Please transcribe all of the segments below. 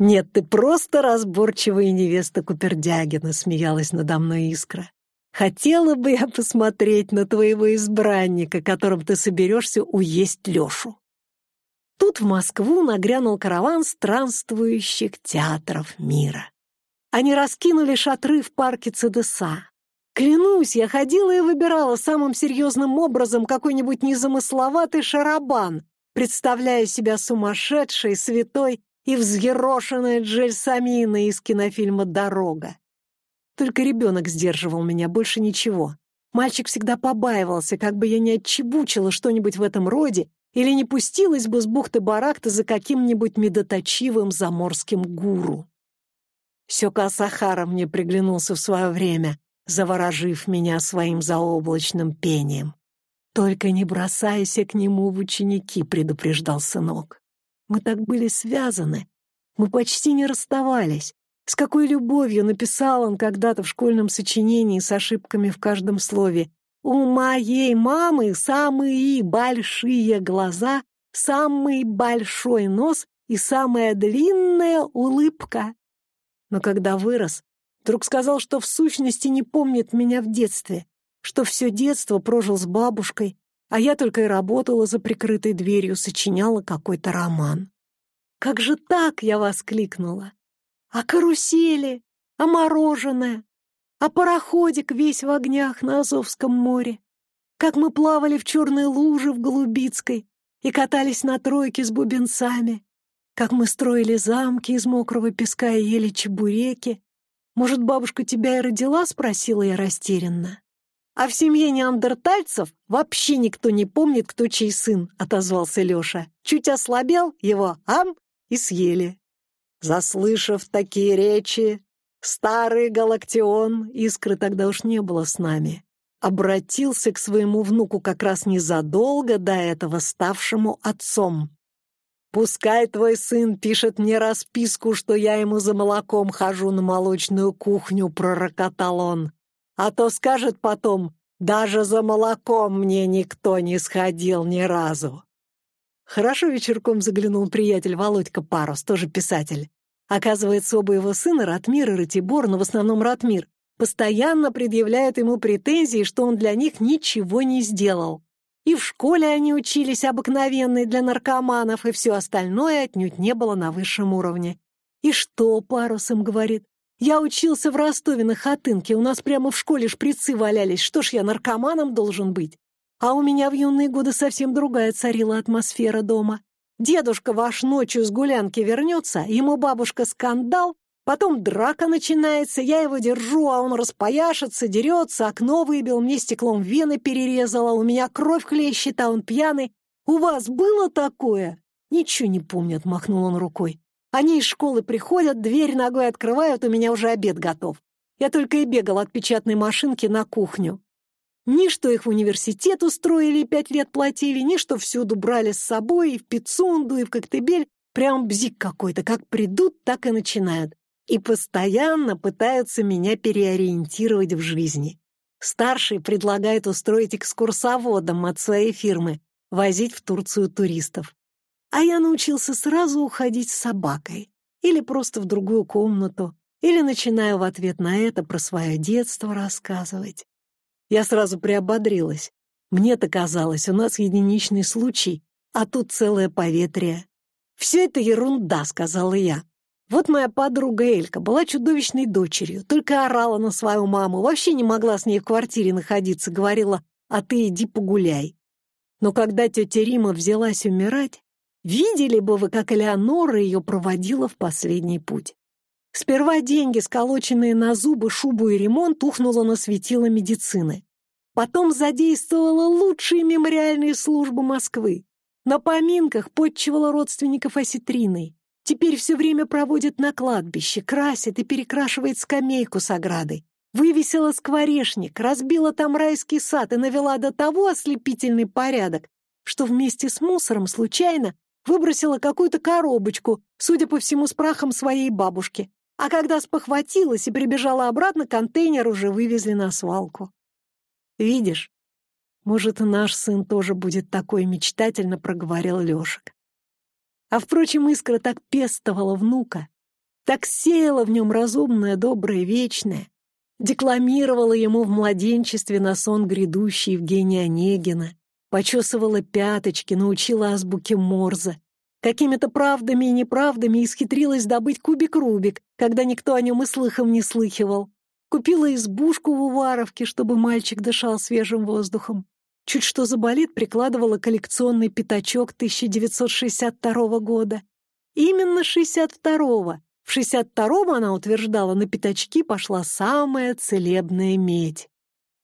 «Нет, ты просто разборчивая невеста Купердягина», — смеялась надо мной Искра. «Хотела бы я посмотреть на твоего избранника, которым ты соберешься уесть Лешу». Тут в Москву нагрянул караван странствующих театров мира. Они раскинули шатры в парке ЦДСА. Клянусь, я ходила и выбирала самым серьезным образом какой-нибудь незамысловатый шарабан, представляя себя сумасшедшей, святой и взъерошенной Джельсаминой из кинофильма «Дорога». Только ребенок сдерживал меня, больше ничего. Мальчик всегда побаивался, как бы я не отчебучила что-нибудь в этом роде или не пустилась бы с бухты-барахты за каким-нибудь медоточивым заморским гуру. Сёка Сахара мне приглянулся в свое время, заворожив меня своим заоблачным пением. «Только не бросайся к нему в ученики», — предупреждал сынок. «Мы так были связаны. Мы почти не расставались. С какой любовью написал он когда-то в школьном сочинении с ошибками в каждом слове. «У моей мамы самые большие глаза, самый большой нос и самая длинная улыбка». Но когда вырос, вдруг сказал, что в сущности не помнит меня в детстве, что все детство прожил с бабушкой, а я только и работала за прикрытой дверью, сочиняла какой-то роман. «Как же так?» — я воскликнула. «А карусели? А мороженое? А пароходик весь в огнях на Азовском море? Как мы плавали в черной луже в Голубицкой и катались на тройке с бубенцами? Как мы строили замки из мокрого песка и ели чебуреки? Может, бабушка тебя и родила?» — спросила я растерянно. «А в семье неандертальцев вообще никто не помнит, кто чей сын», — отозвался Леша. «Чуть ослабел его, ам, и съели». Заслышав такие речи, старый Галактион, искры тогда уж не было с нами, обратился к своему внуку как раз незадолго до этого ставшему отцом. «Пускай твой сын пишет мне расписку, что я ему за молоком хожу на молочную кухню», — пророкотал он. А то скажет потом, даже за молоком мне никто не сходил ни разу. Хорошо вечерком заглянул приятель Володька Парус, тоже писатель. Оказывается, оба его сына, Ратмир и Ратибор, но в основном Ратмир, постоянно предъявляют ему претензии, что он для них ничего не сделал. И в школе они учились обыкновенной для наркоманов, и все остальное отнюдь не было на высшем уровне. И что, Парус им говорит, я учился в Ростове на Хатынке, у нас прямо в школе шприцы валялись, что ж я наркоманом должен быть? А у меня в юные годы совсем другая царила атмосфера дома. Дедушка ваш ночью с гулянки вернется, ему бабушка скандал, потом драка начинается, я его держу, а он распояшится, дерется, окно выбил, мне стеклом вены перерезала, у меня кровь хлещет, а он пьяный. У вас было такое? Ничего не помнят, махнул он рукой. Они из школы приходят, дверь ногой открывают, у меня уже обед готов. Я только и бегал от печатной машинки на кухню. Ни что их в университет устроили и пять лет платили, ни что всюду брали с собой, и в Пицунду, и в Коктебель. Прям бзик какой-то, как придут, так и начинают. И постоянно пытаются меня переориентировать в жизни. Старший предлагает устроить экскурсоводом от своей фирмы, возить в Турцию туристов. А я научился сразу уходить с собакой. Или просто в другую комнату. Или начинаю в ответ на это про свое детство рассказывать. Я сразу приободрилась. Мне-то казалось, у нас единичный случай, а тут целое поветрие. «Все это ерунда», — сказала я. Вот моя подруга Элька была чудовищной дочерью, только орала на свою маму, вообще не могла с ней в квартире находиться, говорила, а ты иди погуляй. Но когда тетя Рима взялась умирать, Видели бы вы, как Элеонора ее проводила в последний путь. Сперва деньги, сколоченные на зубы, шубу и ремонт, ухнуло на светило медицины. Потом задействовала лучшие мемориальные службы Москвы. На поминках подчивала родственников осетриной. Теперь все время проводит на кладбище, красит и перекрашивает скамейку с оградой. Вывесила скворечник, разбила там райский сад и навела до того ослепительный порядок, что вместе с мусором случайно Выбросила какую-то коробочку, судя по всему, с прахом своей бабушки. А когда спохватилась и прибежала обратно, контейнер уже вывезли на свалку. «Видишь, может, и наш сын тоже будет такой мечтательно», — проговорил Лешек. А, впрочем, Искра так пестовала внука, так сеяла в нем разумное, доброе, вечное, декламировала ему в младенчестве на сон грядущий Евгения Онегина, почесывала пяточки, научила азбуке Морзе, какими-то правдами и неправдами исхитрилась добыть кубик Рубик, когда никто о нем и слыхом не слыхивал. Купила избушку в Уваровке, чтобы мальчик дышал свежим воздухом. Чуть что заболит, прикладывала коллекционный пятачок 1962 года. Именно 62-го. В 62-м, она утверждала, на пятачки пошла самая целебная медь.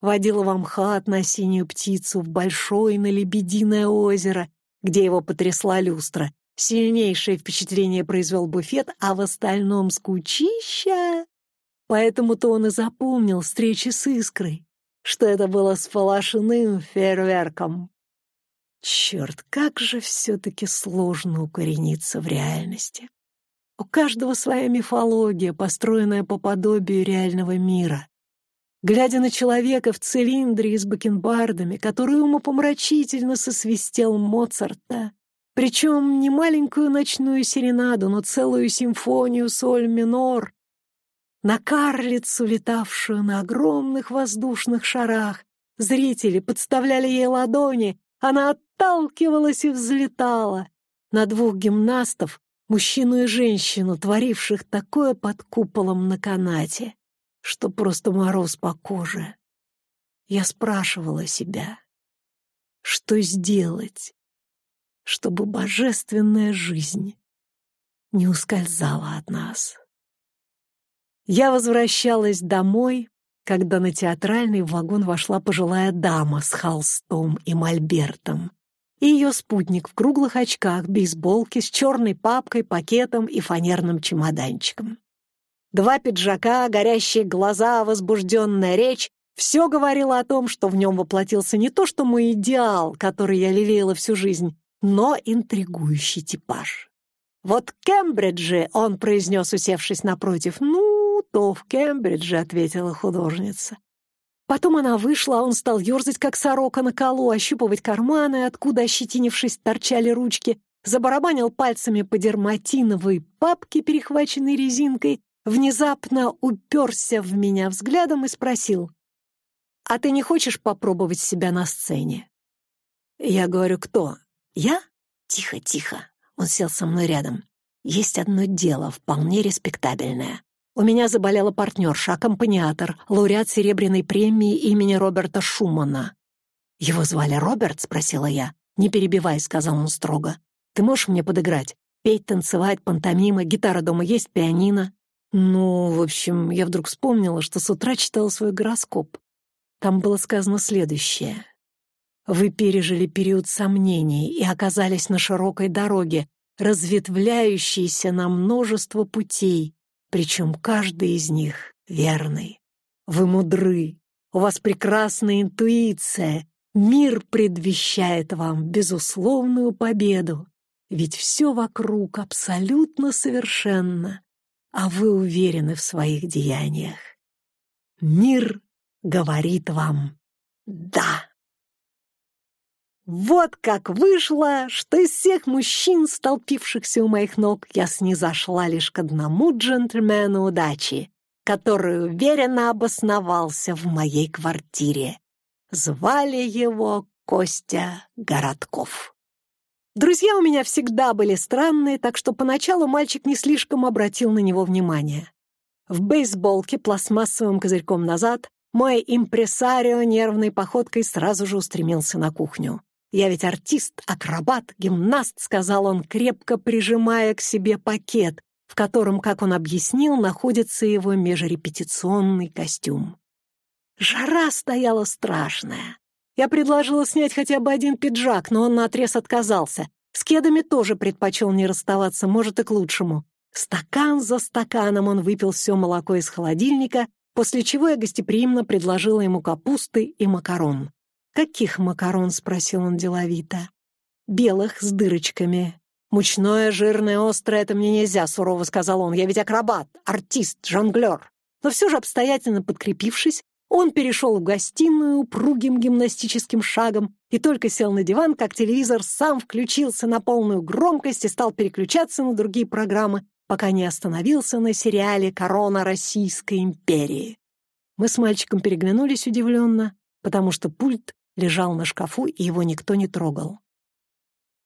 Водила в Амхат на синюю птицу, в большое на лебединое озеро, где его потрясла люстра. Сильнейшее впечатление произвел буфет, а в остальном скучища. Поэтому-то он и запомнил встречи с Искрой, что это было сполошенным фейерверком. Черт, как же все-таки сложно укорениться в реальности. У каждого своя мифология, построенная по подобию реального мира. Глядя на человека в цилиндре и с бакенбардами, который умопомрачительно сосвистел Моцарта, причем не маленькую ночную серенаду, но целую симфонию соль минор, на карлицу, летавшую на огромных воздушных шарах. Зрители подставляли ей ладони, она отталкивалась и взлетала. На двух гимнастов, мужчину и женщину, творивших такое под куполом на канате, что просто мороз по коже. Я спрашивала себя, что сделать, чтобы божественная жизнь не ускользала от нас. Я возвращалась домой, когда на театральный вагон вошла пожилая дама с холстом и мольбертом, и ее спутник в круглых очках, бейсболке, с черной папкой, пакетом и фанерным чемоданчиком. Два пиджака, горящие глаза, возбужденная речь — все говорило о том, что в нем воплотился не то что мой идеал, который я лелеяла всю жизнь, но интригующий типаж. «Вот Кембриджи», — он произнес, усевшись напротив, — «ну, то в Кембридже», — ответила художница. Потом она вышла, а он стал ерзать, как сорока на колу, ощупывать карманы, откуда, ощетинившись, торчали ручки, забарабанил пальцами по дерматиновой папке, перехваченной резинкой, внезапно уперся в меня взглядом и спросил, «А ты не хочешь попробовать себя на сцене?» Я говорю, «Кто? Я?» «Тихо, тихо». Он сел со мной рядом. «Есть одно дело, вполне респектабельное. У меня заболела партнерша, аккомпаниатор, лауреат Серебряной премии имени Роберта Шумана. «Его звали Роберт?» — спросила я. «Не перебивай», — сказал он строго. «Ты можешь мне подыграть? Петь, танцевать, пантомима, гитара дома есть, пианино?» Ну, в общем, я вдруг вспомнила, что с утра читала свой гороскоп. Там было сказано следующее. «Вы пережили период сомнений и оказались на широкой дороге, разветвляющейся на множество путей, причем каждый из них верный. Вы мудры, у вас прекрасная интуиция, мир предвещает вам безусловную победу, ведь все вокруг абсолютно совершенно, а вы уверены в своих деяниях. Мир говорит вам «да». Вот как вышло, что из всех мужчин, столпившихся у моих ног, я снизошла лишь к одному джентльмену удачи, который уверенно обосновался в моей квартире. Звали его Костя Городков. Друзья у меня всегда были странные, так что поначалу мальчик не слишком обратил на него внимание. В бейсболке пластмассовым козырьком назад мой импресарио нервной походкой сразу же устремился на кухню. «Я ведь артист, акробат, гимнаст», — сказал он, крепко прижимая к себе пакет, в котором, как он объяснил, находится его межрепетиционный костюм. Жара стояла страшная. Я предложила снять хотя бы один пиджак, но он наотрез отказался. С кедами тоже предпочел не расставаться, может, и к лучшему. Стакан за стаканом он выпил все молоко из холодильника, после чего я гостеприимно предложила ему капусты и макарон. «Каких макарон?» — спросил он деловито. «Белых, с дырочками». «Мучное, жирное, острое — это мне нельзя», — сурово сказал он. «Я ведь акробат, артист, жонглер». Но все же, обстоятельно подкрепившись, он перешел в гостиную упругим гимнастическим шагом и только сел на диван, как телевизор сам включился на полную громкость и стал переключаться на другие программы, пока не остановился на сериале «Корона Российской империи». Мы с мальчиком переглянулись удивленно, потому что пульт лежал на шкафу, и его никто не трогал.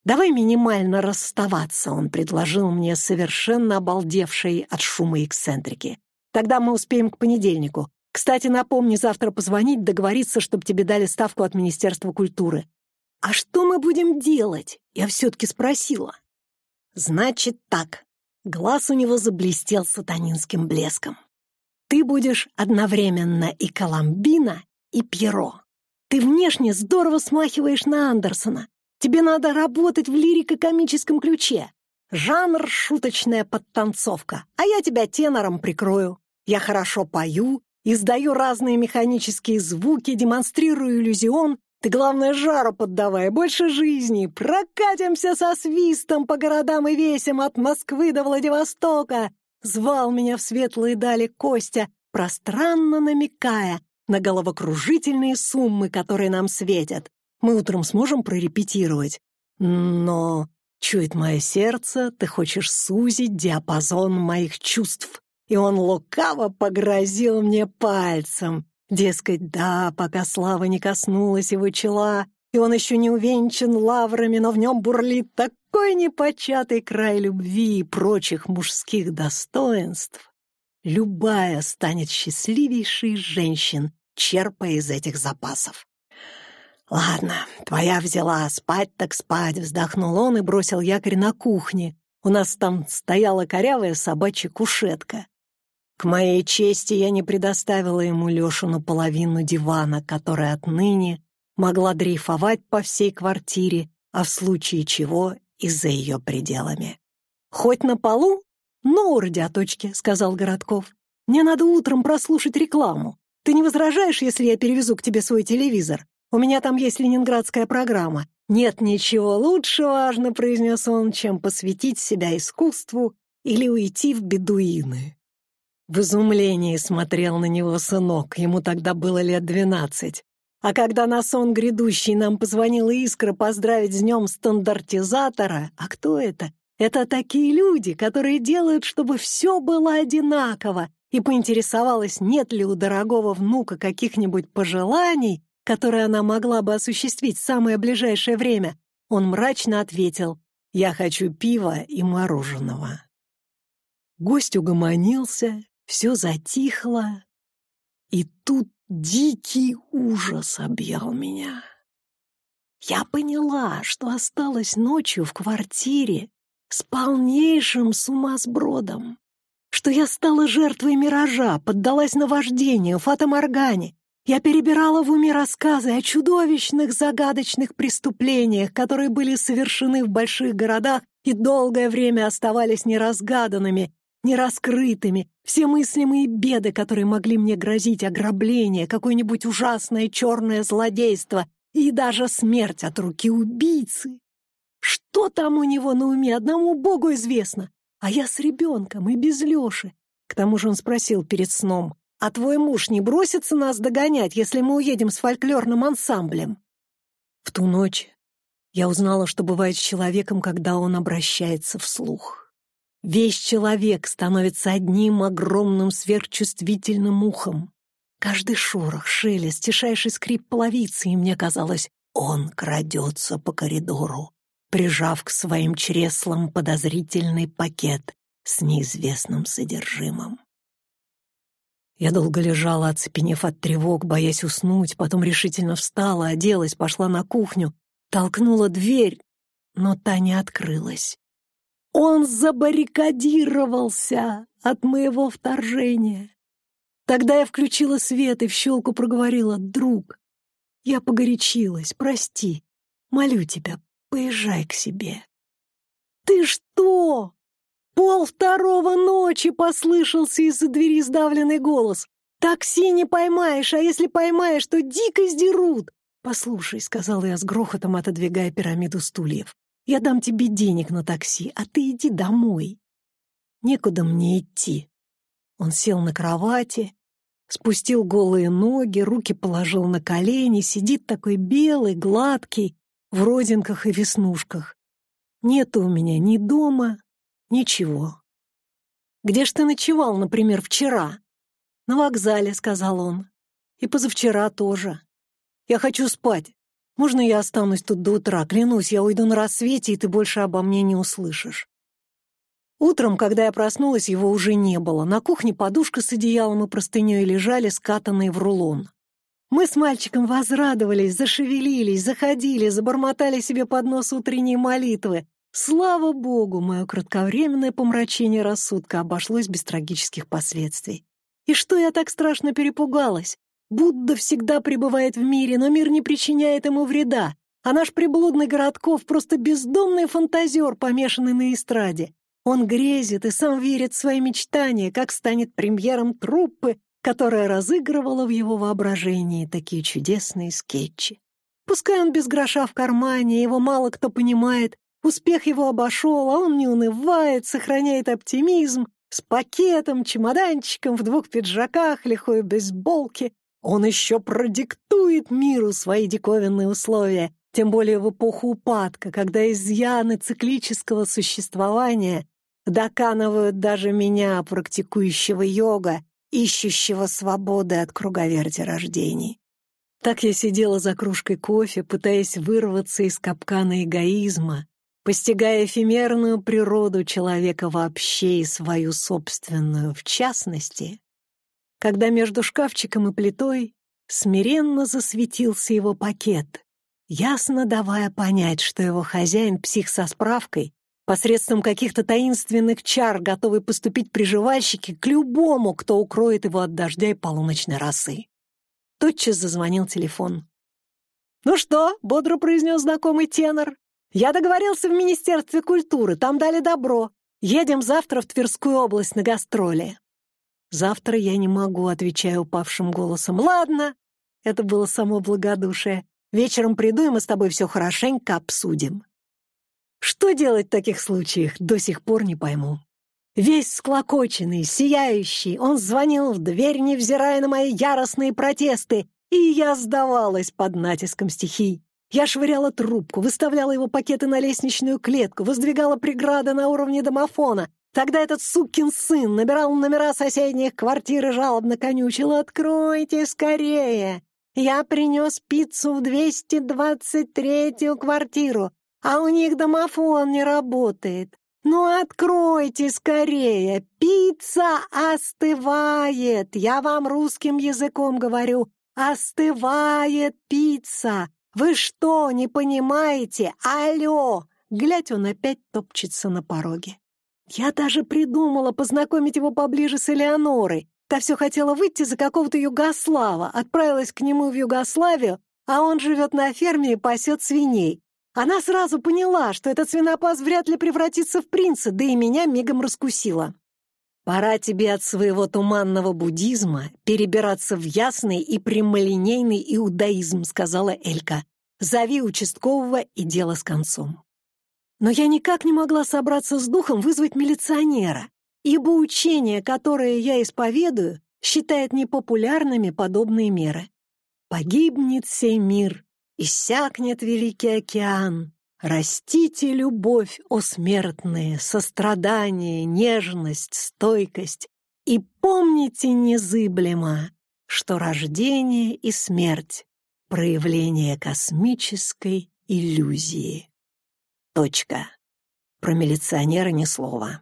«Давай минимально расставаться», — он предложил мне совершенно обалдевшей от шума эксцентрики. «Тогда мы успеем к понедельнику. Кстати, напомни завтра позвонить, договориться, чтобы тебе дали ставку от Министерства культуры». «А что мы будем делать?» — я все-таки спросила. «Значит так». Глаз у него заблестел сатанинским блеском. «Ты будешь одновременно и Коломбина, и Пьеро. Ты внешне здорово смахиваешь на Андерсона, Тебе надо работать в лирико-комическом ключе. Жанр — шуточная подтанцовка, а я тебя тенором прикрою. Я хорошо пою, издаю разные механические звуки, демонстрирую иллюзион. Ты, главное, жару поддавай, больше жизни. Прокатимся со свистом по городам и весям от Москвы до Владивостока. Звал меня в светлые дали Костя, пространно намекая на головокружительные суммы, которые нам светят. Мы утром сможем прорепетировать. Но, чует мое сердце, ты хочешь сузить диапазон моих чувств. И он лукаво погрозил мне пальцем. Дескать, да, пока слава не коснулась его чела, и он еще не увенчан лаврами, но в нем бурлит такой непочатый край любви и прочих мужских достоинств. Любая станет счастливейшей женщин, черпая из этих запасов. «Ладно, твоя взяла, спать так спать», — вздохнул он и бросил якорь на кухне. У нас там стояла корявая собачья кушетка. К моей чести я не предоставила ему Лешину половину дивана, которая отныне могла дрейфовать по всей квартире, а в случае чего и за ее пределами. «Хоть на полу, но у радиоточки», — сказал Городков. «Мне надо утром прослушать рекламу. Ты не возражаешь, если я перевезу к тебе свой телевизор? У меня там есть ленинградская программа. Нет ничего лучше, важно, произнес он, чем посвятить себя искусству или уйти в бедуины. В изумлении смотрел на него сынок, ему тогда было лет двенадцать. А когда на сон грядущий нам позвонила Искра поздравить с днем стандартизатора, а кто это? Это такие люди, которые делают, чтобы все было одинаково, и поинтересовалась, нет ли у дорогого внука каких-нибудь пожеланий, которые она могла бы осуществить в самое ближайшее время, он мрачно ответил «Я хочу пива и мороженого». Гость угомонился, все затихло, и тут дикий ужас объял меня. Я поняла, что осталась ночью в квартире с полнейшим сумасбродом, что я стала жертвой миража, поддалась наваждению, фатоморгане, я перебирала в уме рассказы о чудовищных загадочных преступлениях, которые были совершены в больших городах и долгое время оставались неразгаданными, нераскрытыми. Все мыслимые беды, которые могли мне грозить, ограбление, какое-нибудь ужасное черное злодейство и даже смерть от руки убийцы. Что там у него на уме, одному Богу известно. А я с ребенком и без Леши. К тому же он спросил перед сном, а твой муж не бросится нас догонять, если мы уедем с фольклорным ансамблем?» В ту ночь я узнала, что бывает с человеком, когда он обращается вслух. Весь человек становится одним огромным сверхчувствительным ухом. Каждый шорох, шелест, тишайший скрип половицы, и мне казалось, он крадется по коридору, прижав к своим чреслам подозрительный пакет с неизвестным содержимым. Я долго лежала, оцепенев от тревог, боясь уснуть, потом решительно встала, оделась, пошла на кухню, толкнула дверь, но та не открылась. Он забаррикадировался от моего вторжения. Тогда я включила свет и в щелку проговорила «Друг, я погорячилась, прости, молю тебя, поезжай к себе». «Ты что?» Пол второго ночи послышался из-за двери сдавленный голос. «Такси не поймаешь, а если поймаешь, то дико сдерут!» «Послушай», — сказала я с грохотом, отодвигая пирамиду стульев, «я дам тебе денег на такси, а ты иди домой». «Некуда мне идти». Он сел на кровати, спустил голые ноги, руки положил на колени, сидит такой белый, гладкий, в родинках и веснушках. Нету у меня ни дома, Ничего. Где ж ты ночевал, например, вчера?» «На вокзале», — сказал он. «И позавчера тоже. Я хочу спать. Можно я останусь тут до утра? Клянусь, я уйду на рассвете, и ты больше обо мне не услышишь». Утром, когда я проснулась, его уже не было. На кухне подушка с одеялом и простыней лежали, скатанные в рулон. Мы с мальчиком возрадовались, зашевелились, заходили, забормотали себе под нос утренние молитвы. Слава богу, мое кратковременное помрачение рассудка обошлось без трагических последствий. И что я так страшно перепугалась? Будда всегда пребывает в мире, но мир не причиняет ему вреда, а наш приблудный Городков просто бездомный фантазер, помешанный на эстраде. Он грезит и сам верит в свои мечтания, как станет премьером труппы, которая разыгрывала в его воображении такие чудесные скетчи. Пускай он без гроша в кармане, его мало кто понимает, успех его обошел, а он не унывает, сохраняет оптимизм, с пакетом, чемоданчиком, в двух пиджаках, лихой бейсболке. Он еще продиктует миру свои диковинные условия, тем более в эпоху упадка, когда изъяны циклического существования доканывают даже меня, практикующего йога, ищущего свободы от круговерти рождений. Так я сидела за кружкой кофе, пытаясь вырваться из капкана эгоизма, постигая эфемерную природу человека вообще и свою собственную в частности, когда между шкафчиком и плитой смиренно засветился его пакет, ясно давая понять, что его хозяин — псих со справкой, посредством каких-то таинственных чар, готовый поступить приживальщики к любому, кто укроет его от дождя и полуночной росы. Тотчас зазвонил телефон. «Ну что?» — бодро произнес знакомый тенор. «Я договорился в Министерстве культуры, там дали добро. Едем завтра в Тверскую область на гастроли». «Завтра я не могу», — отвечаю упавшим голосом. «Ладно». Это было само благодушие. «Вечером приду, и мы с тобой все хорошенько обсудим». Что делать в таких случаях, до сих пор не пойму. Весь склокоченный, сияющий, он звонил в дверь, невзирая на мои яростные протесты, и я сдавалась под натиском стихий. Я швыряла трубку, выставляла его пакеты на лестничную клетку, воздвигала преграды на уровне домофона. Тогда этот сукин сын набирал номера соседних квартир и жалобно конючил «Откройте скорее! Я принес пиццу в 223-ю квартиру а у них домофон не работает. Ну, откройте скорее, пицца остывает. Я вам русским языком говорю, остывает пицца. Вы что, не понимаете? Алло! Глядь, он опять топчется на пороге. Я даже придумала познакомить его поближе с Элеонорой. Та все хотела выйти за какого-то Югослава, отправилась к нему в Югославию, а он живет на ферме и пасет свиней. Она сразу поняла, что этот свинопас вряд ли превратится в принца, да и меня мигом раскусила. «Пора тебе от своего туманного буддизма перебираться в ясный и прямолинейный иудаизм», — сказала Элька. «Зови участкового и дело с концом». Но я никак не могла собраться с духом вызвать милиционера, ибо учение, которое я исповедую, считает непопулярными подобные меры. «Погибнет сей мир, Иссякнет великий океан. Растите любовь, о смертные, сострадание, нежность, стойкость. И помните незыблемо, что рождение и смерть — проявление космической иллюзии. Точка. Про милиционера ни слова.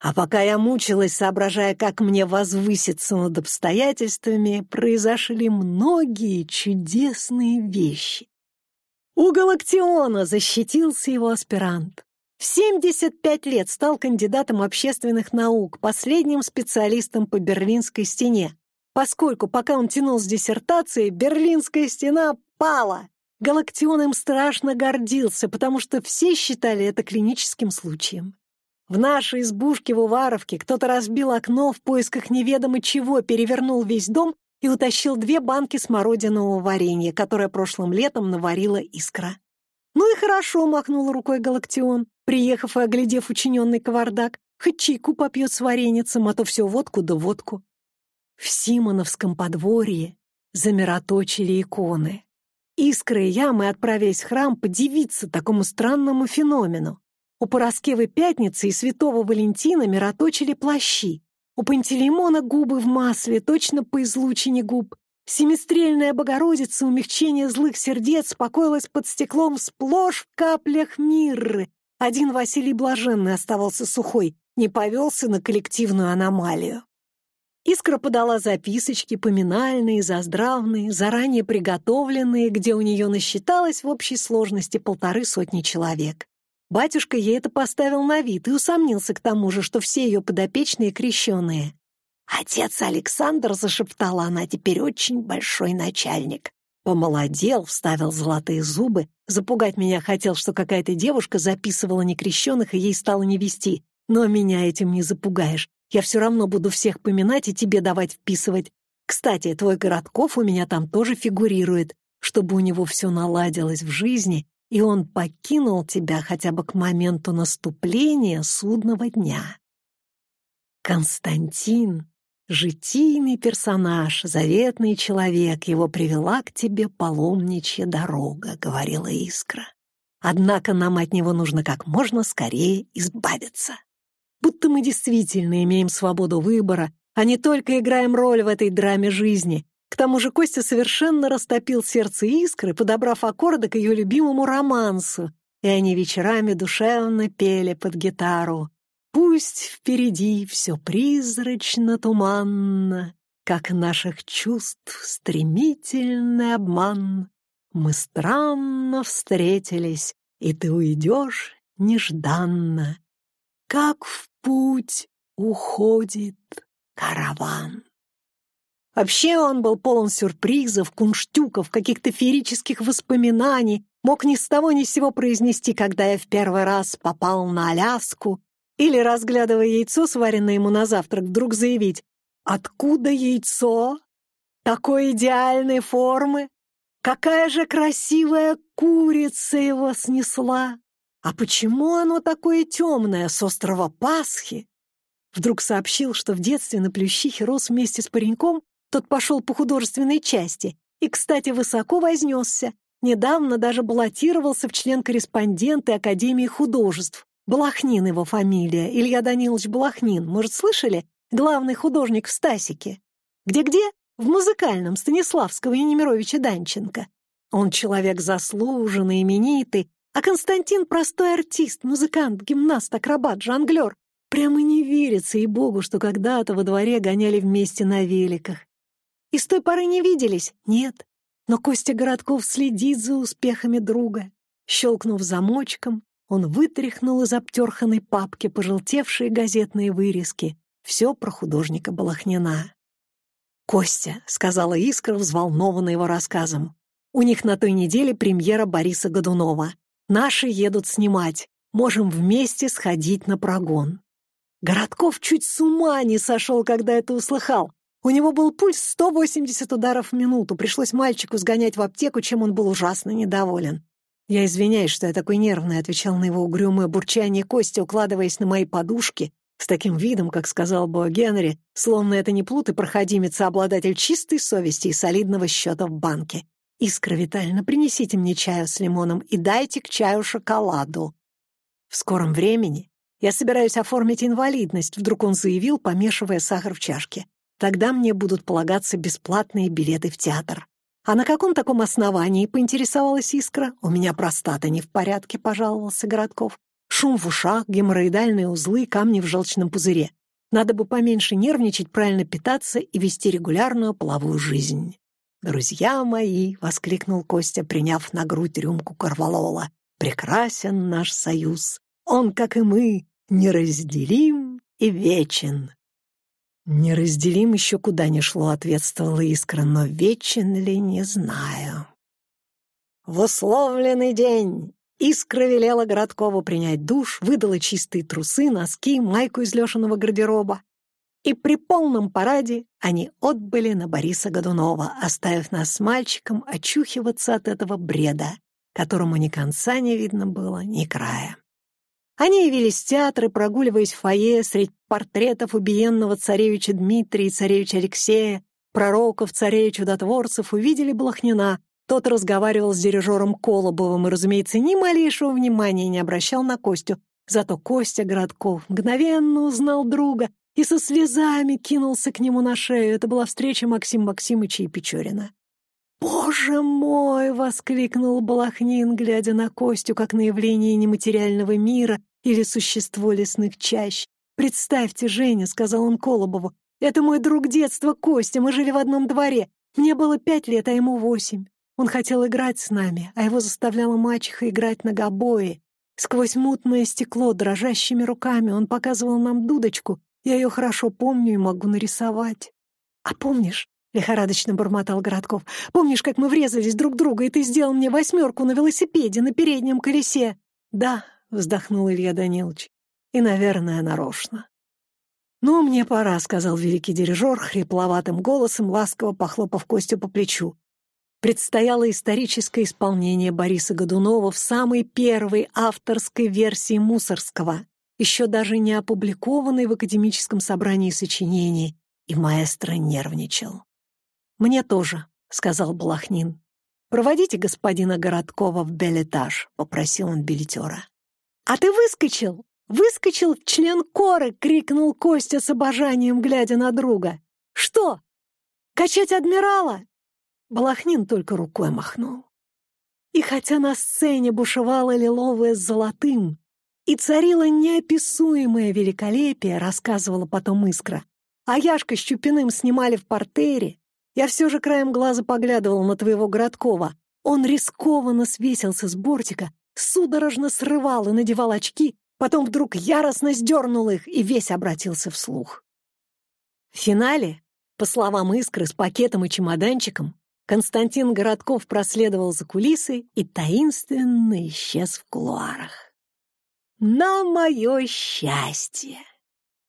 А пока я мучилась, соображая, как мне возвыситься над обстоятельствами, произошли многие чудесные вещи. У Галактиона защитился его аспирант. В 75 лет стал кандидатом общественных наук, последним специалистом по Берлинской стене, поскольку пока он тянул с диссертацией, Берлинская стена пала. Галактион им страшно гордился, потому что все считали это клиническим случаем. В нашей избушке в Уваровке кто-то разбил окно в поисках неведомо чего, перевернул весь дом и утащил две банки смородинового варенья, которое прошлым летом наварила искра. «Ну и хорошо», — махнул рукой Галактион, приехав и оглядев учиненный кавардак. «Хоть чайку попьет с вареницем, а то все водку да водку». В Симоновском подворье замироточили иконы. Искра и я мы отправились в храм подивиться такому странному феномену. У Пороскевы Пятницы и Святого Валентина мироточили плащи. У Пантелеймона губы в масле, точно по излучине губ. Семистрельная Богородица умягчение злых сердец покоилась под стеклом сплошь в каплях мирры. Один Василий Блаженный оставался сухой, не повелся на коллективную аномалию. Искра подала записочки, поминальные, заздравные, заранее приготовленные, где у нее насчиталось в общей сложности полторы сотни человек. Батюшка ей это поставил на вид и усомнился к тому же, что все ее подопечные крещеные. «Отец Александр», — зашептала она, — «теперь очень большой начальник». Помолодел, вставил золотые зубы, запугать меня хотел, что какая-то девушка записывала некрещенных, и ей стало не вести. Но меня этим не запугаешь. Я все равно буду всех поминать и тебе давать вписывать. Кстати, твой Городков у меня там тоже фигурирует, чтобы у него все наладилось в жизни, и он покинул тебя хотя бы к моменту наступления судного дня. Константин — житийный персонаж, заветный человек, его привела к тебе паломничья дорога, — говорила Искра. Однако нам от него нужно как можно скорее избавиться будто мы действительно имеем свободу выбора, а не только играем роль в этой драме жизни. К тому же Костя совершенно растопил сердце искры, подобрав аккорды к ее любимому романсу, и они вечерами душевно пели под гитару. Пусть впереди все призрачно-туманно, Как наших чувств стремительный обман. Мы странно встретились, и ты уйдешь нежданно, Как в путь уходит караван. Вообще он был полон сюрпризов, кунштюков, каких-то феерических воспоминаний, мог ни с того ни с сего произнести, когда я в первый раз попал на Аляску, или, разглядывая яйцо, сваренное ему на завтрак, вдруг заявить «Откуда яйцо? Такой идеальной формы? Какая же красивая курица его снесла!» «А почему оно такое темное, с острова Пасхи?» Вдруг сообщил, что в детстве на Плющихе рос вместе с пареньком, тот пошел по художественной части и, кстати, высоко вознесся. Недавно даже баллотировался в член-корреспонденты Академии художеств. Балахнин его фамилия, Илья Данилович Балахнин. Может, слышали? Главный художник в Стасике. Где-где? В музыкальном Станиславского и Немировича Данченко. Он человек заслуженный, именитый, а Константин — простой артист, музыкант, гимнаст, акробат, жонглер. Прямо не верится и богу, что когда-то во дворе гоняли вместе на великах. И с той поры не виделись? Нет. Но Костя Городков следит за успехами друга. Щелкнув замочком, он вытряхнул из обтерханной папки пожелтевшие газетные вырезки. Все про художника Балахнина. «Костя», — сказала Искра, взволнованная его рассказом, — «у них на той неделе премьера Бориса Годунова. Наши едут снимать. Можем вместе сходить на прогон. Городков чуть с ума не сошел, когда это услыхал. У него был пульс 180 ударов в минуту. Пришлось мальчику сгонять в аптеку, чем он был ужасно недоволен. «Я извиняюсь, что я такой нервный», — отвечал на его угрюмое бурчание Костя, укладываясь на мои подушки, с таким видом, как сказал бы Генри, словно это не плут и проходимец, а обладатель чистой совести и солидного счета в банке. «Искра Витальевна, принесите мне чаю с лимоном и дайте к чаю шоколаду». В скором времени я собираюсь оформить инвалидность, вдруг он заявил, помешивая сахар в чашке. Тогда мне будут полагаться бесплатные билеты в театр. А на каком таком основании, поинтересовалась Искра? У меня простата не в порядке, пожаловался Городков. Шум в ушах, геморроидальные узлы, камни в желчном пузыре. Надо бы поменьше нервничать, правильно питаться и вести регулярную половую жизнь. «Друзья мои!» — воскликнул Костя, приняв на грудь рюмку корвалола. «Прекрасен наш союз! Он, как и мы, неразделим и вечен!» «Неразделим еще куда ни шло», — ответствовала Искра, «но вечен ли, не знаю». В условленный день Искра велела Городкову принять душ, выдала чистые трусы, носки, майку из Лешиного гардероба и при полном параде они отбыли на Бориса Годунова, оставив нас с мальчиком очухиваться от этого бреда, которому ни конца не видно было, ни края. Они явились в театры, прогуливаясь в фойе среди портретов убиенного царевича Дмитрия и царевича Алексея, пророков, царей-чудотворцев, увидели Блохнина. Тот разговаривал с дирижером Колобовым и, разумеется, ни малейшего внимания не обращал на Костю, Зато Костя Городков мгновенно узнал друга и со слезами кинулся к нему на шею. Это была встреча Максима Максимыча и Печорина. «Боже мой!» — воскликнул Балахнин, глядя на Костю, как на явление нематериального мира или существо лесных чащ. «Представьте, Женя», — сказал он Колобову, — «это мой друг детства Костя, мы жили в одном дворе. Мне было пять лет, а ему восемь. Он хотел играть с нами, а его заставляла мачеха играть на гобое. Сквозь мутное стекло дрожащими руками он показывал нам дудочку. Я ее хорошо помню и могу нарисовать. А помнишь, — лихорадочно бормотал Городков. «Помнишь, как мы врезались друг друга, и ты сделал мне восьмерку на велосипеде на переднем колесе?» «Да», — вздохнул Илья Данилович. «И, наверное, нарочно». «Ну, мне пора», — сказал великий дирижер хрипловатым голосом, ласково похлопав Костю по плечу. Предстояло историческое исполнение Бориса Годунова в самой первой авторской версии Мусорского, еще даже не опубликованной в академическом собрании сочинений, и маэстро нервничал. «Мне тоже», — сказал Балахнин. «Проводите господина Городкова в белетаж», — попросил он билетера. «А ты выскочил! Выскочил член коры!» — крикнул Костя с обожанием, глядя на друга. «Что? Качать адмирала?» Балахнин только рукой махнул. И хотя на сцене бушевало лиловое с золотым, и царило неописуемое великолепие, рассказывала потом Искра, а Яшка с Чупиным снимали в портере, я все же краем глаза поглядывал на твоего Городкова. Он рискованно свесился с бортика, судорожно срывал и надевал очки, потом вдруг яростно сдернул их и весь обратился вслух. В финале, по словам Искры, с пакетом и чемоданчиком, Константин Городков проследовал за кулисы и таинственно исчез в кулуарах. На мое счастье!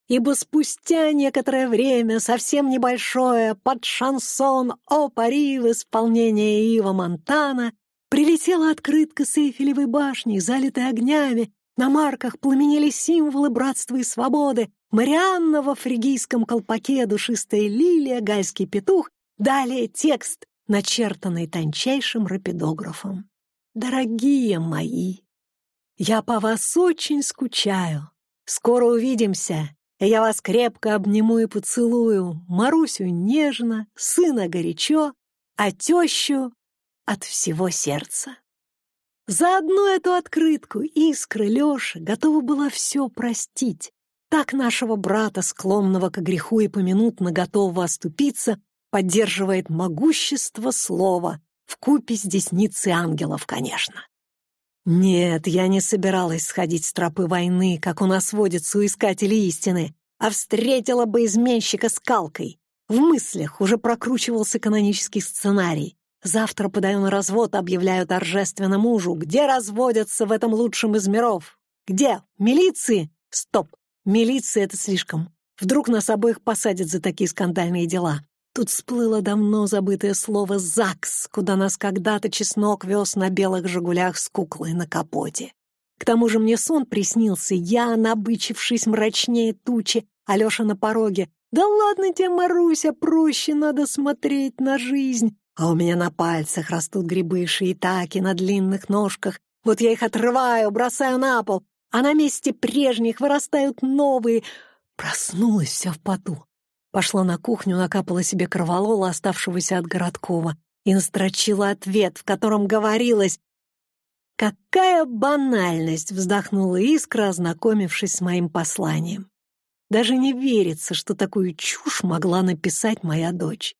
ибо спустя некоторое время, совсем небольшое, под шансон «О, Пари» в исполнении Ива Монтана прилетела открытка с Эйфелевой башни, залитой огнями, на марках пламенели символы братства и свободы, Марианна во фригийском колпаке, душистая лилия, гальский петух, далее текст, начертанный тончайшим рапидографом. «Дорогие мои, я по вас очень скучаю. Скоро увидимся, я вас крепко обниму и поцелую, Марусю нежно, сына горячо, а тещу от всего сердца. За одну эту открытку Искра Леша готова была все простить. Так нашего брата, склонного к греху и поминутно готового оступиться, поддерживает могущество слова, в купе с десницей ангелов, конечно. Нет, я не собиралась сходить с тропы войны, как у нас водится у искателей истины, а встретила бы изменщика скалкой. В мыслях уже прокручивался канонический сценарий. Завтра подаю на развод, объявляю торжественно мужу. Где разводятся в этом лучшем из миров? Где? Милиции? Стоп. Милиция — это слишком. Вдруг нас обоих посадят за такие скандальные дела. Тут всплыло давно забытое слово «ЗАГС», куда нас когда-то чеснок вез на белых «Жигулях» с куклой на капоте. К тому же мне сон приснился, я, набычившись мрачнее тучи, Алеша на пороге. «Да ладно тебе, Маруся, проще надо смотреть на жизнь. А у меня на пальцах растут грибы шиитаки на длинных ножках. Вот я их отрываю, бросаю на пол, а на месте прежних вырастают новые. Проснулась вся в поту. Пошла на кухню, накапала себе кроволола, оставшегося от Городкова, и настрочила ответ, в котором говорилось «Какая банальность!» — вздохнула Искра, ознакомившись с моим посланием. Даже не верится, что такую чушь могла написать моя дочь.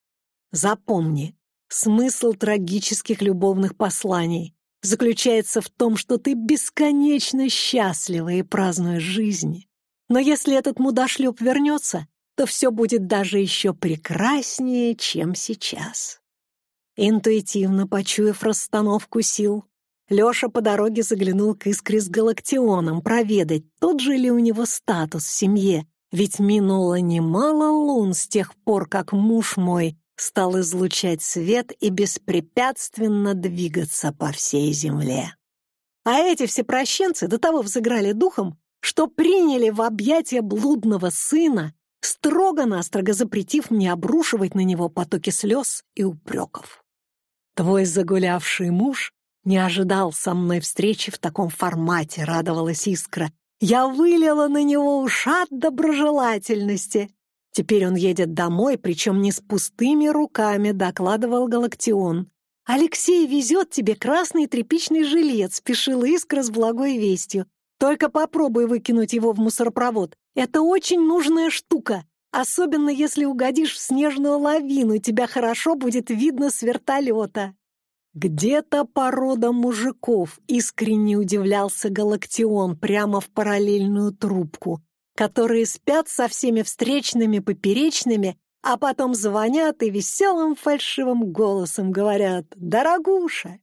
Запомни, смысл трагических любовных посланий заключается в том, что ты бесконечно счастлива и празднуешь жизнь. Но если этот мудошлеп вернется, то все будет даже еще прекраснее, чем сейчас. Интуитивно почуяв расстановку сил, Леша по дороге заглянул к Искре с Галактионом проведать, тот же ли у него статус в семье, ведь минуло немало лун с тех пор, как муж мой стал излучать свет и беспрепятственно двигаться по всей земле. А эти всепрощенцы до того взыграли духом, что приняли в объятия блудного сына строго-настрого запретив мне обрушивать на него потоки слез и упреков. Твой загулявший муж не ожидал со мной встречи в таком формате, радовалась Искра, Я вылила на него ушат доброжелательности. Теперь он едет домой, причем не с пустыми руками, докладывал Галактион. «Алексей везет тебе красный тряпичный жилет», — спешила Искра с благой вестью. «Только попробуй выкинуть его в мусоропровод. Это очень нужная штука. Особенно если угодишь в снежную лавину, тебя хорошо будет видно с вертолета». Где-то порода мужиков искренне удивлялся Галактион прямо в параллельную трубку, которые спят со всеми встречными поперечными а потом звонят и веселым фальшивым голосом говорят «Дорогуша!»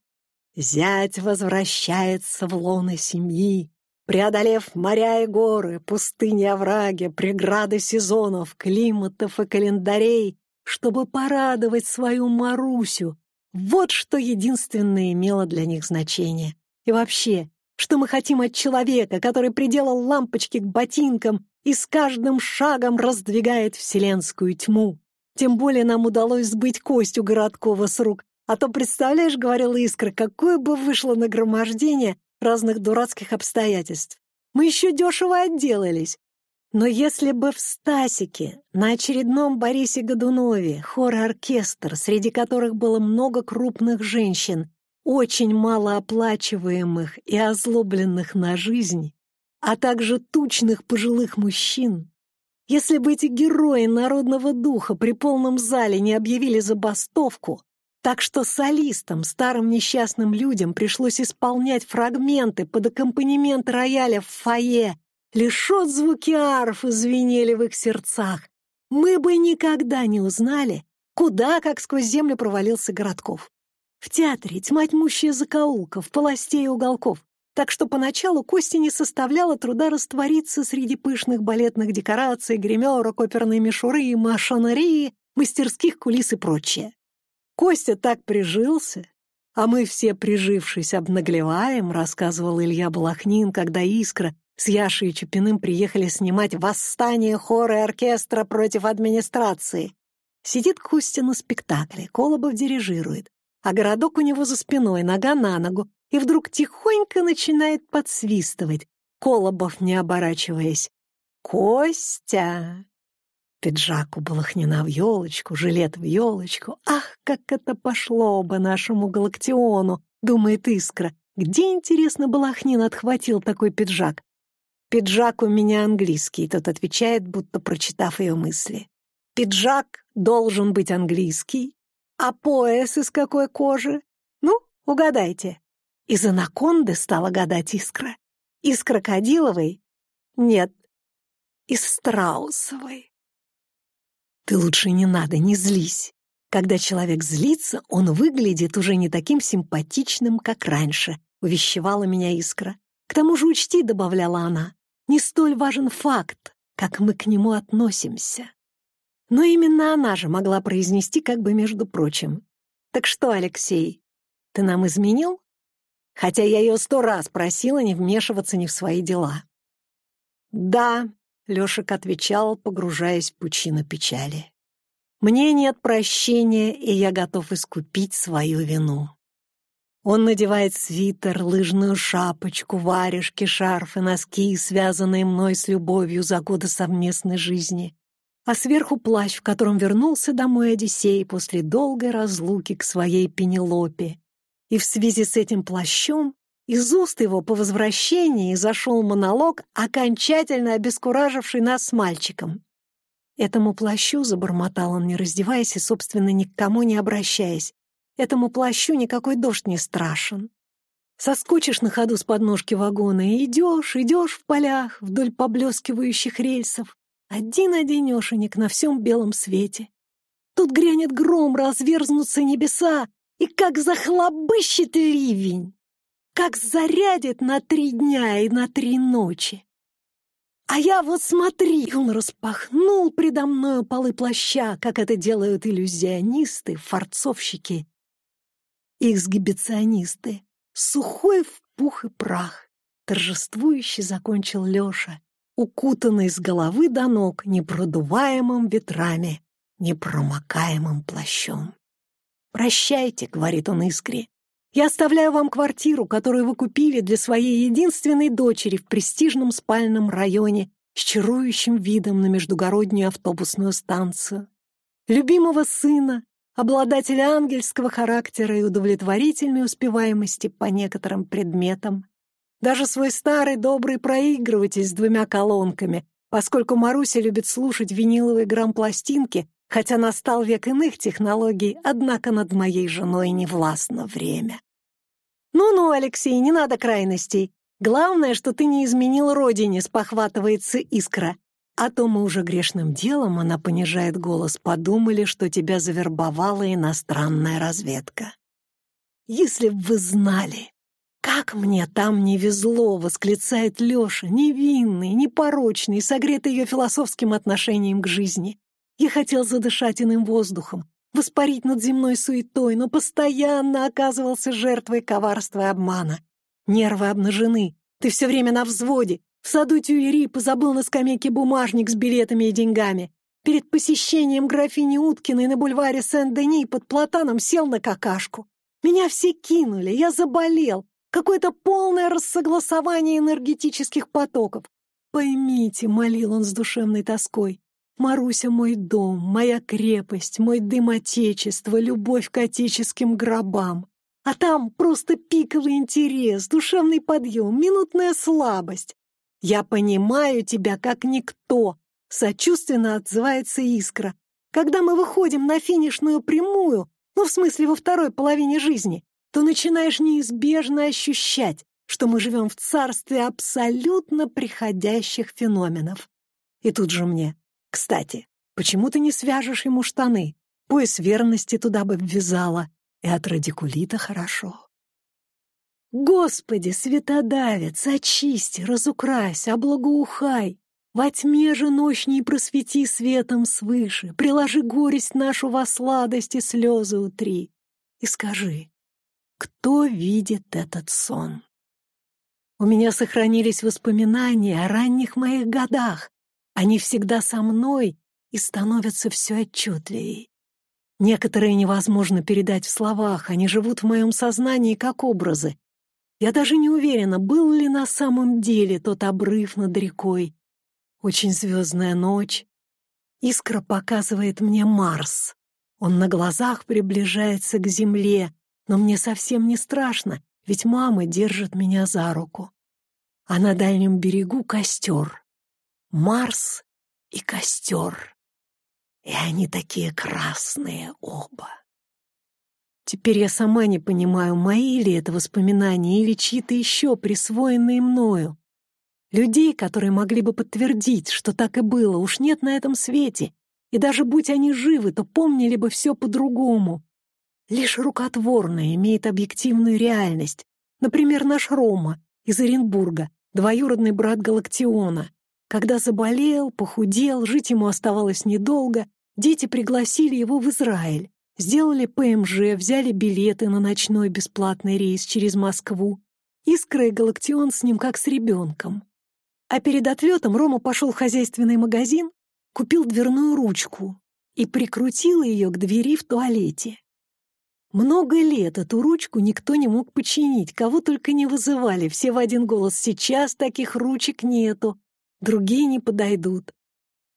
Зять возвращается в лоно семьи, преодолев моря и горы, пустыни, овраги, преграды сезонов, климатов и календарей, чтобы порадовать свою Марусю. Вот что единственное имело для них значение. И вообще, что мы хотим от человека, который приделал лампочки к ботинкам и с каждым шагом раздвигает вселенскую тьму. Тем более нам удалось сбыть Костю Городкова с рук. А то, представляешь, — говорила Искра, — какое бы вышло нагромождение разных дурацких обстоятельств. Мы еще дешево отделались. Но если бы в Стасике, на очередном Борисе Годунове, хор и оркестр, среди которых было много крупных женщин, очень малооплачиваемых и озлобленных на жизнь, а также тучных пожилых мужчин, если бы эти герои народного духа при полном зале не объявили забастовку, так что солистам, старым несчастным людям пришлось исполнять фрагменты под аккомпанемент рояля в фойе, лишь звуки арфы звенели в их сердцах, мы бы никогда не узнали, куда, как сквозь землю провалился Городков. В театре тьма тьмущая закоулков, полостей и уголков, так что поначалу Кости не составляло труда раствориться среди пышных балетных декораций, гримерок, оперной мишуры, машинерии, мастерских кулис и прочее. Костя так прижился, а мы все, прижившись, обнаглеваем, рассказывал Илья Балахнин, когда Искра с Яшей и Чупиным приехали снимать «Восстание хора и оркестра против администрации». Сидит Костя на спектакле, Колобов дирижирует, а городок у него за спиной, нога на ногу, и вдруг тихонько начинает подсвистывать, Колобов не оборачиваясь. «Костя!» Пиджак у в елочку, жилет в елочку. Ах, как это пошло бы нашему Галактиону, думает Искра. Где, интересно, Балахнин отхватил такой пиджак? Пиджак у меня английский, тот отвечает, будто прочитав ее мысли. Пиджак должен быть английский, а пояс из какой кожи? Ну, угадайте. Из анаконды стала гадать искра. Из крокодиловой? Нет, из страусовой. Ты лучше не надо, не злись. Когда человек злится, он выглядит уже не таким симпатичным, как раньше, увещевала меня искра. К тому же учти, добавляла она, не столь важен факт, как мы к нему относимся. Но именно она же могла произнести как бы между прочим. «Так что, Алексей, ты нам изменил?» хотя я ее сто раз просила не вмешиваться ни в свои дела. «Да», — Лешек отвечал, погружаясь в пучину печали. «Мне нет прощения, и я готов искупить свою вину». Он надевает свитер, лыжную шапочку, варежки, шарфы, носки, связанные мной с любовью за годы совместной жизни, а сверху плащ, в котором вернулся домой Одиссей после долгой разлуки к своей Пенелопе, и в связи с этим плащом из уст его по возвращении зашел монолог, окончательно обескураживший нас с мальчиком. Этому плащу, забормотал он, не раздеваясь и, собственно, ни к кому не обращаясь, этому плащу никакой дождь не страшен. Соскочишь на ходу с подножки вагона и идешь, идешь в полях вдоль поблескивающих рельсов, один-одинешенек на всем белом свете. Тут грянет гром, разверзнутся небеса, и как захлобыщет ливень, как зарядит на три дня и на три ночи. А я вот смотри, он распахнул предо мною полы плаща, как это делают иллюзионисты, форцовщики, эксгибиционисты. Сухой в пух и прах, торжествующе закончил Леша, укутанный с головы до ног непродуваемым ветрами, непромокаемым плащом. «Прощайте», — говорит он искре. Я оставляю вам квартиру, которую вы купили для своей единственной дочери в престижном спальном районе с чарующим видом на междугороднюю автобусную станцию. Любимого сына, обладателя ангельского характера и удовлетворительной успеваемости по некоторым предметам. Даже свой старый добрый проигрыватель с двумя колонками, поскольку Маруся любит слушать виниловые грамм-пластинки, хотя настал век иных технологий, однако над моей женой не властно время. «Ну-ну, Алексей, не надо крайностей. Главное, что ты не изменил родине», — спохватывается искра. А то мы уже грешным делом, она понижает голос, подумали, что тебя завербовала иностранная разведка. «Если б вы знали, как мне там не везло!» — восклицает Леша, невинный, непорочный, согретый ее философским отношением к жизни. Я хотел задышать иным воздухом, воспарить над земной суетой, но постоянно оказывался жертвой коварства и обмана. Нервы обнажены, ты все время на взводе, в саду Тюери позабыл на скамейке бумажник с билетами и деньгами. Перед посещением графини Уткиной на бульваре Сен-Дени под платаном сел на какашку. Меня все кинули, я заболел. Какое-то полное рассогласование энергетических потоков. Поймите, молил он с душевной тоской, Маруся мой дом, моя крепость, мой дым отечества, любовь к отеческим гробам. А там просто пиковый интерес, душевный подъем, минутная слабость. «Я понимаю тебя как никто», — сочувственно отзывается Искра. «Когда мы выходим на финишную прямую, ну, в смысле, во второй половине жизни, то начинаешь неизбежно ощущать, что мы живем в царстве абсолютно приходящих феноменов. И тут же мне, кстати, почему ты не свяжешь ему штаны? Пояс верности туда бы ввязала, и от радикулита хорошо. Господи, светодавец, очисти, разукрась, облагоухай. Во тьме же ночней просвети светом свыше, приложи горесть нашу во сладости слезы утри. И скажи, кто видит этот сон? У меня сохранились воспоминания о ранних моих годах. Они всегда со мной и становятся все отчетливее. Некоторые невозможно передать в словах, они живут в моем сознании как образы, я даже не уверена, был ли на самом деле тот обрыв над рекой. Очень звездная ночь. Искра показывает мне Марс. Он на глазах приближается к Земле, но мне совсем не страшно, ведь мама держит меня за руку. А на дальнем берегу костер. Марс и костер. И они такие красные оба. Теперь я сама не понимаю, мои ли это воспоминания или чьи-то еще присвоенные мною. Людей, которые могли бы подтвердить, что так и было, уж нет на этом свете, и даже будь они живы, то помнили бы все по-другому. Лишь рукотворное имеет объективную реальность. Например, наш Рома из Оренбурга, двоюродный брат Галактиона. Когда заболел, похудел, жить ему оставалось недолго, дети пригласили его в Израиль. Сделали ПМЖ, взяли билеты на ночной бесплатный рейс через Москву. Искра и Галактион с ним как с ребенком. А перед отлетом Рома пошел в хозяйственный магазин, купил дверную ручку и прикрутил ее к двери в туалете. Много лет эту ручку никто не мог починить, кого только не вызывали, все в один голос «сейчас таких ручек нету, другие не подойдут».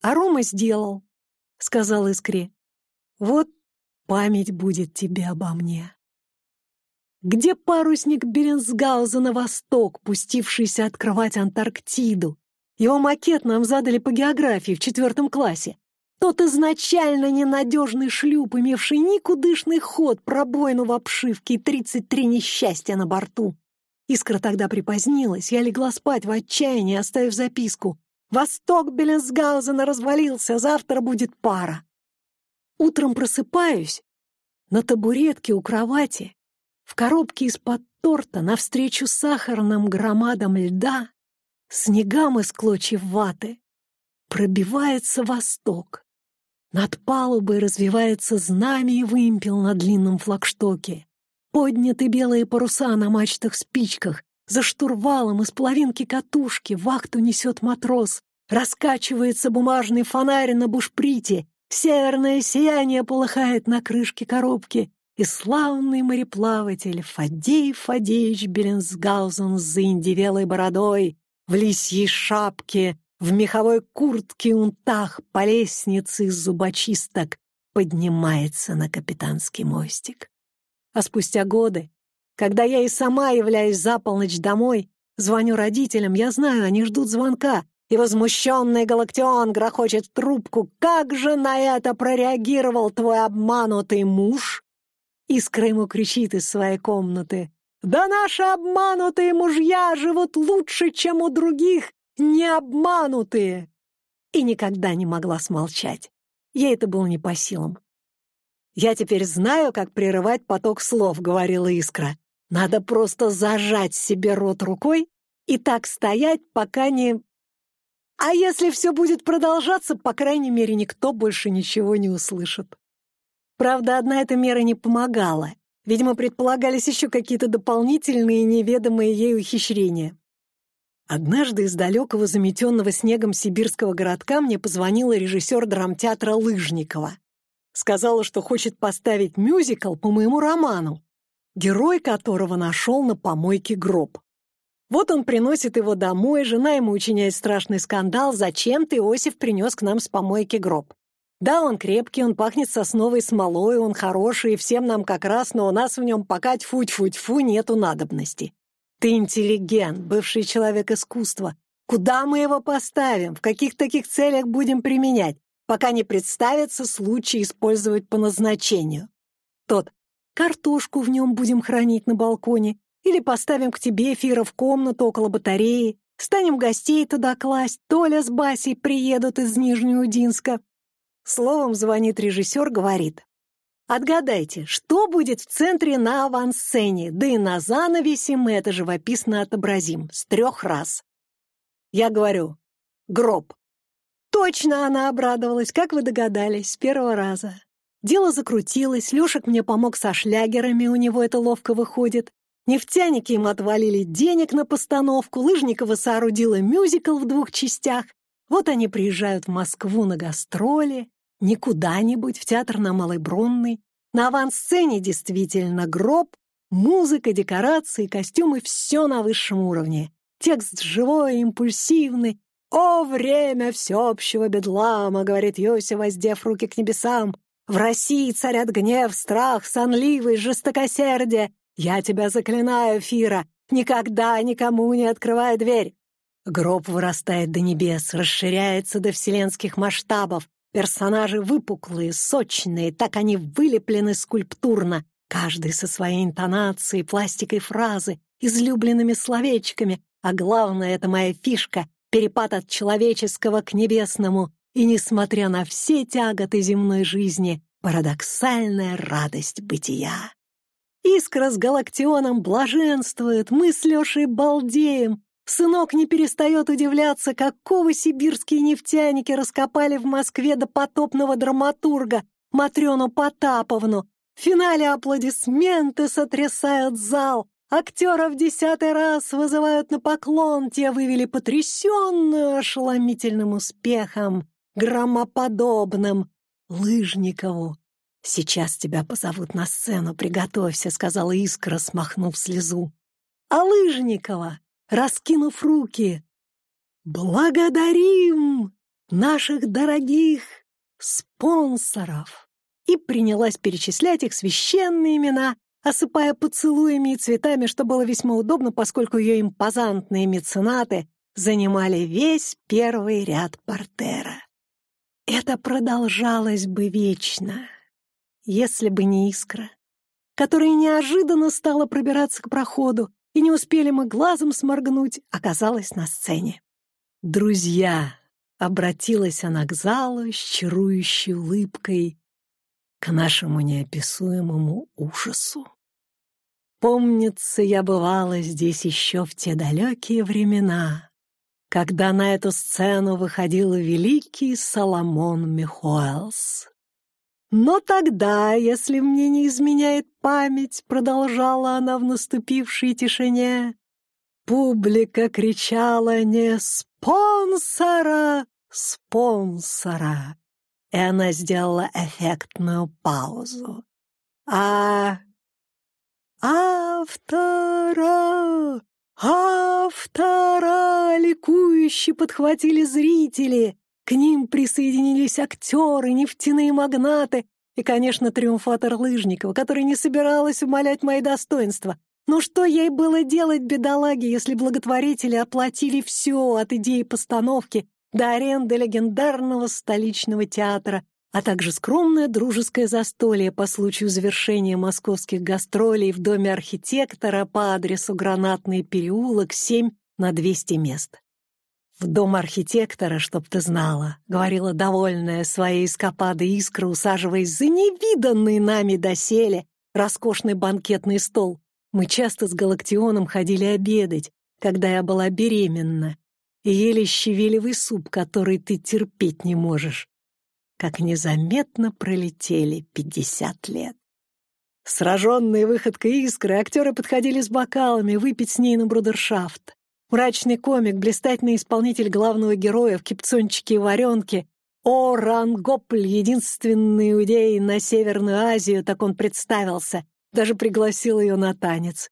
А Рома сделал, — сказал Искре. Вот память будет тебе обо мне. Где парусник Беренсгауза на восток, пустившийся открывать Антарктиду? Его макет нам задали по географии в четвертом классе. Тот изначально ненадежный шлюп, имевший никудышный ход, пробоину в обшивке и 33 несчастья на борту. Искра тогда припозднилась, я легла спать в отчаянии, оставив записку. «Восток Беленсгаузена развалился, завтра будет пара». Утром просыпаюсь на табуретке у кровати, в коробке из-под торта навстречу сахарным громадам льда, снегам из клочьев ваты, пробивается восток. Над палубой развивается знамя и вымпел на длинном флагштоке. Подняты белые паруса на мачтах-спичках, за штурвалом из половинки катушки вахту несет матрос, раскачивается бумажный фонарь на бушприте, Северное сияние полыхает на крышке коробки, и славный мореплаватель Фадей Фадеевич Беленсгаузен с заиндевелой бородой, в лисьей шапке, в меховой куртке унтах по лестнице из зубочисток поднимается на капитанский мостик. А спустя годы, когда я и сама являюсь за полночь домой, звоню родителям, я знаю, они ждут звонка, и возмущенный Галактион грохочет в трубку. «Как же на это прореагировал твой обманутый муж?» Искра ему кричит из своей комнаты. «Да наши обманутые мужья живут лучше, чем у других, не обманутые!» И никогда не могла смолчать. Ей это было не по силам. «Я теперь знаю, как прерывать поток слов», — говорила Искра. «Надо просто зажать себе рот рукой и так стоять, пока не... А если все будет продолжаться, по крайней мере, никто больше ничего не услышит». Правда, одна эта мера не помогала. Видимо, предполагались еще какие-то дополнительные неведомые ей ухищрения. Однажды из далекого заметенного снегом сибирского городка мне позвонила режиссер драмтеатра Лыжникова. Сказала, что хочет поставить мюзикл по моему роману, герой которого нашел на помойке гроб. Вот он приносит его домой, жена ему учиняет страшный скандал, зачем ты, Иосиф, принес к нам с помойки гроб. Да, он крепкий, он пахнет сосновой смолой, он хороший, и всем нам как раз, но у нас в нем пока тьфу-тьфу-тьфу нету надобности. Ты интеллигент, бывший человек искусства. Куда мы его поставим? В каких таких целях будем применять? Пока не представится случай использовать по назначению. Тот. Картошку в нем будем хранить на балконе. Или поставим к тебе эфира в комнату около батареи. Станем гостей туда класть. Толя с Басей приедут из Нижнеудинска. Словом, звонит режиссер, говорит. Отгадайте, что будет в центре на авансцене, да и на занавесе мы это живописно отобразим с трех раз. Я говорю, гроб. Точно она обрадовалась, как вы догадались, с первого раза. Дело закрутилось, Лешек мне помог со шлягерами, у него это ловко выходит. Нефтяники им отвалили денег на постановку, Лыжникова соорудила мюзикл в двух частях. Вот они приезжают в Москву на гастроли. Не куда-нибудь, в театр на Малой Бронной. На авансцене действительно гроб, музыка, декорации, костюмы — все на высшем уровне. Текст живой, импульсивный. «О, время всеобщего бедлама!» — говорит Йося, воздев руки к небесам. «В России царят гнев, страх, сонливость, жестокосердие. Я тебя заклинаю, Фира, никогда никому не открывай дверь!» Гроб вырастает до небес, расширяется до вселенских масштабов. Персонажи выпуклые, сочные, так они вылеплены скульптурно, каждый со своей интонацией, пластикой фразы, излюбленными словечками, а главное — это моя фишка — перепад от человеческого к небесному, и, несмотря на все тяготы земной жизни, парадоксальная радость бытия. Искра с Галактионом блаженствует, мы с Лешей балдеем, Сынок не перестает удивляться, какого сибирские нефтяники раскопали в Москве до потопного драматурга Матрёну Потаповну. В финале аплодисменты сотрясают зал. Актеров десятый раз вызывают на поклон, те вывели потрясенную ошеломительным успехом, громоподобным, Лыжникову. «Сейчас тебя позовут на сцену, приготовься», — сказала Искра, смахнув слезу. А Лыжникова раскинув руки. «Благодарим наших дорогих спонсоров!» и принялась перечислять их священные имена, осыпая поцелуями и цветами, что было весьма удобно, поскольку ее импозантные меценаты занимали весь первый ряд портера. Это продолжалось бы вечно, если бы не искра, которая неожиданно стала пробираться к проходу, и не успели мы глазом сморгнуть, оказалась на сцене. «Друзья!» — обратилась она к залу с чарующей улыбкой, к нашему неописуемому ужасу. Помнится, я бывала здесь еще в те далекие времена, когда на эту сцену выходил великий Соломон Михуэлс. Но тогда, если мне не изменяет память, продолжала она в наступившей тишине, публика кричала не «Спонсора! Спонсора!» И она сделала эффектную паузу. А... «Автора! Автора!» — ликующе подхватили зрители. К ним присоединились актеры, нефтяные магнаты и, конечно, триумфатор Лыжникова, который не собиралась умолять мои достоинства. Ну что ей было делать, бедолаге, если благотворители оплатили все от идеи постановки до аренды легендарного столичного театра, а также скромное дружеское застолье по случаю завершения московских гастролей в доме архитектора по адресу Гранатный переулок, 7 на 200 мест. «В дом архитектора, чтоб ты знала», — говорила довольная своей эскападой искра, усаживаясь за невиданный нами доселе роскошный банкетный стол. Мы часто с Галактионом ходили обедать, когда я была беременна, и ели щавелевый суп, который ты терпеть не можешь. Как незаметно пролетели пятьдесят лет. Сраженные выходкой искры, актеры подходили с бокалами выпить с ней на брудершафт. Мрачный комик, блистательный исполнитель главного героя в кипцончике и варенке, о, Рангопль, единственный иудей на Северную Азию, так он представился, даже пригласил ее на танец.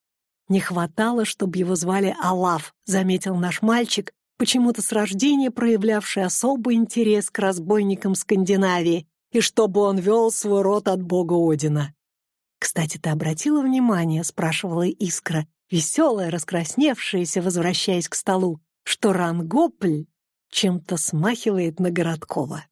Не хватало, чтобы его звали Алав, заметил наш мальчик, почему-то с рождения проявлявший особый интерес к разбойникам Скандинавии, и чтобы он вел свой род от бога Одина. «Кстати, ты обратила внимание?» — спрашивала Искра, веселая, раскрасневшаяся, возвращаясь к столу, что Рангопль чем-то смахивает на Городкова.